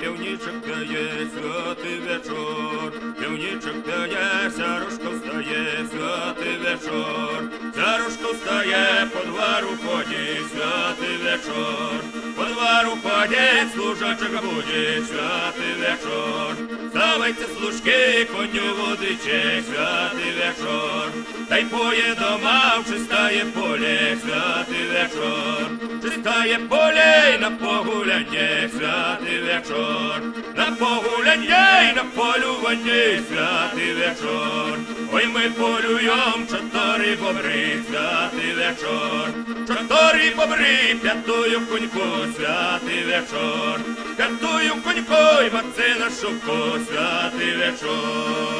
північок п'яє, святий вечор, північок п'яє, сярушка встає, святий вечор, сярушка встає, по двору ходить, святий вечор, ходить, служачок буде, святий вечор, ставайте служки, коню водиче, святий вечор, та й поє в чистає поле, святий вечор, чистає поле й на погуляння, святий вечор, на погуляння й на полювання, святий вечор. Ой, ми полюєм чотири бобри, святий вечор, чотири бобри, п'ятую коньку, святий вечор, п'ятую коньку, й мацина шубку, святий вечор.